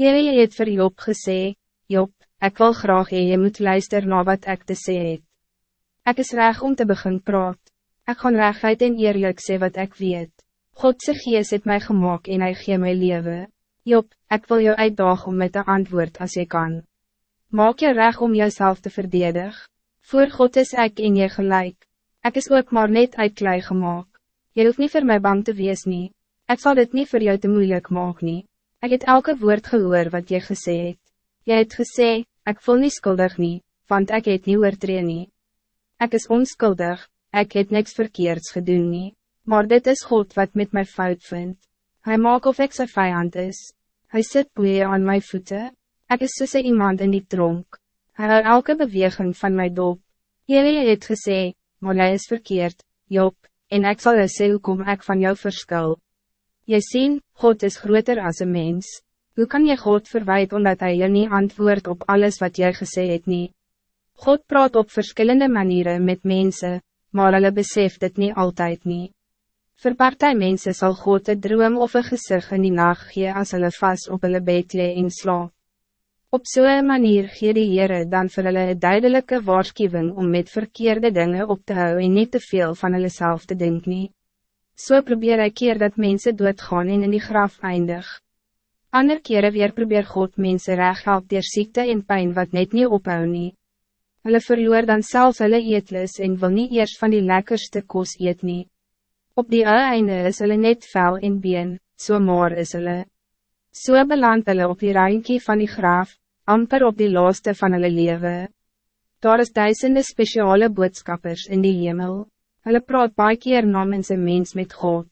Jere het vir Job gesê, Job, ik wil graag hee, jy moet luister na wat ik te sê het. Ek is reg om te begin praat. Ik gaan reguit en eerlijk sê wat ik weet. Godse gees het mij gemaakt en hy gee my leven. Job, ik wil jou uitdaag om met de antwoord als je kan. Maak je reg om jezelf te verdedig. Voor God is ik in je gelijk. Ik is ook maar net uit klei gemaakt. Je hoeft niet voor mij bang te wees nie. Ik zal het niet voor jou te moeilijk maken nie. Ik het elke woord gehoor wat je gesê het. Jy het gesê, ik voel niet schuldig nie, want ik het nie oortree nie. Ek is onskuldig, ik het niks verkeerds gedoen nie, maar dit is God wat met mij fout vindt. Hij maakt of ik zijn vijand is. Hij zit boeien aan mijn voeten. Ik is tussen iemand in die tronk. Hij houdt elke beweging van mij dop. Jullie het gesê, maar hij is verkeerd, Job, en ik zal je sê hoe kom ek van jou verskil. Jy sien, God is groter als een mens. Hoe kan je God verwijten omdat hij je niet antwoordt op alles wat jij gesê het nie? God praat op verschillende manieren met mensen, maar hulle besef dit niet altijd niet. Voor partijmensen zal God een droom of een gezicht in die nacht gee as hulle vast op hulle bed lee en slaap. Op zo'n manier gee die Heere dan vir hulle een duidelijke waarschuwing om met verkeerde dingen op te houden en niet te veel van hulle self te denken. So probeer hij keer dat mensen doodgaan en in die graf eindig. Ander kere weer probeer God mensen recht help dier ziekte en pijn wat net niet ophou nie. Hulle verloor dan zelfs hulle eetlus en wil niet eerst van die lekkerste kos eet nie. Op die einde is hulle net vel en been, so maar is hulle. So beland hulle op die reinkie van die graaf, amper op die laaste van hulle leven. Daar is duisende speciale boodschappers in die hemel. Hulle praat baie keer namens een mens met God.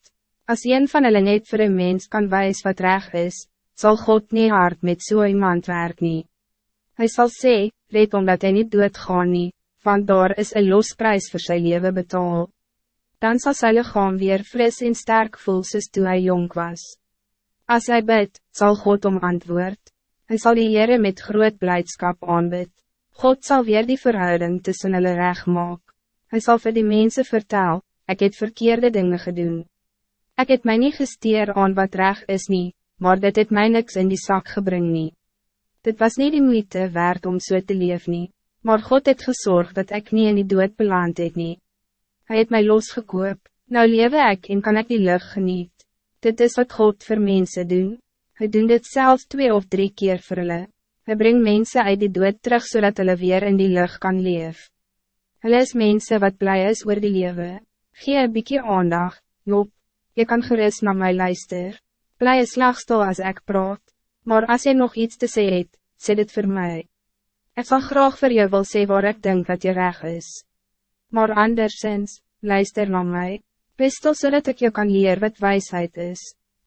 Als een van hulle net voor een mens kan wijs wat reg is, zal God niet hard met zo so iemand werk nie. Hy sal sê, red omdat hij niet doet gaan nie, want daar is een losprijs voor zijn leven betaald dan zal sy lichaam weer fris en sterk voel soos toe hy jong was. Als hij bid, zal God om antwoord. Hij zal die Heere met groot blijdschap aanbid. God zal weer die verhouding tussen hulle recht maak. Hy sal vir die mensen vertel, ik het verkeerde dingen gedaan. Ik het mij niet gesteer aan wat recht is niet, maar dit het mij niks in die zak gebring nie. Dit was niet die moeite waard om so te leef nie, maar God het gezorgd dat ik niet in die dood beland het nie. Hij het mij losgekoop, nou lewe ik en kan ik die lucht geniet. Dit is wat God voor mensen doen. Hij doen dit zelfs twee of drie keer voor hulle. Hij brengt mensen uit die dood terug zodat hulle weer in die lucht kan leven. Hulle is mensen wat blij is oor die lewe. Gee een bykie aandag, Job, je kan gerust naar mij luister. Blij is slagstel als ik praat, maar als je nog iets te zeggen het, sê dit voor mij. Ik zal graag voor je wil zeggen waar ik denk dat je recht is. Maar anderszins, luister naar mij. Wist al zodat ik je kan leren wat wijsheid is.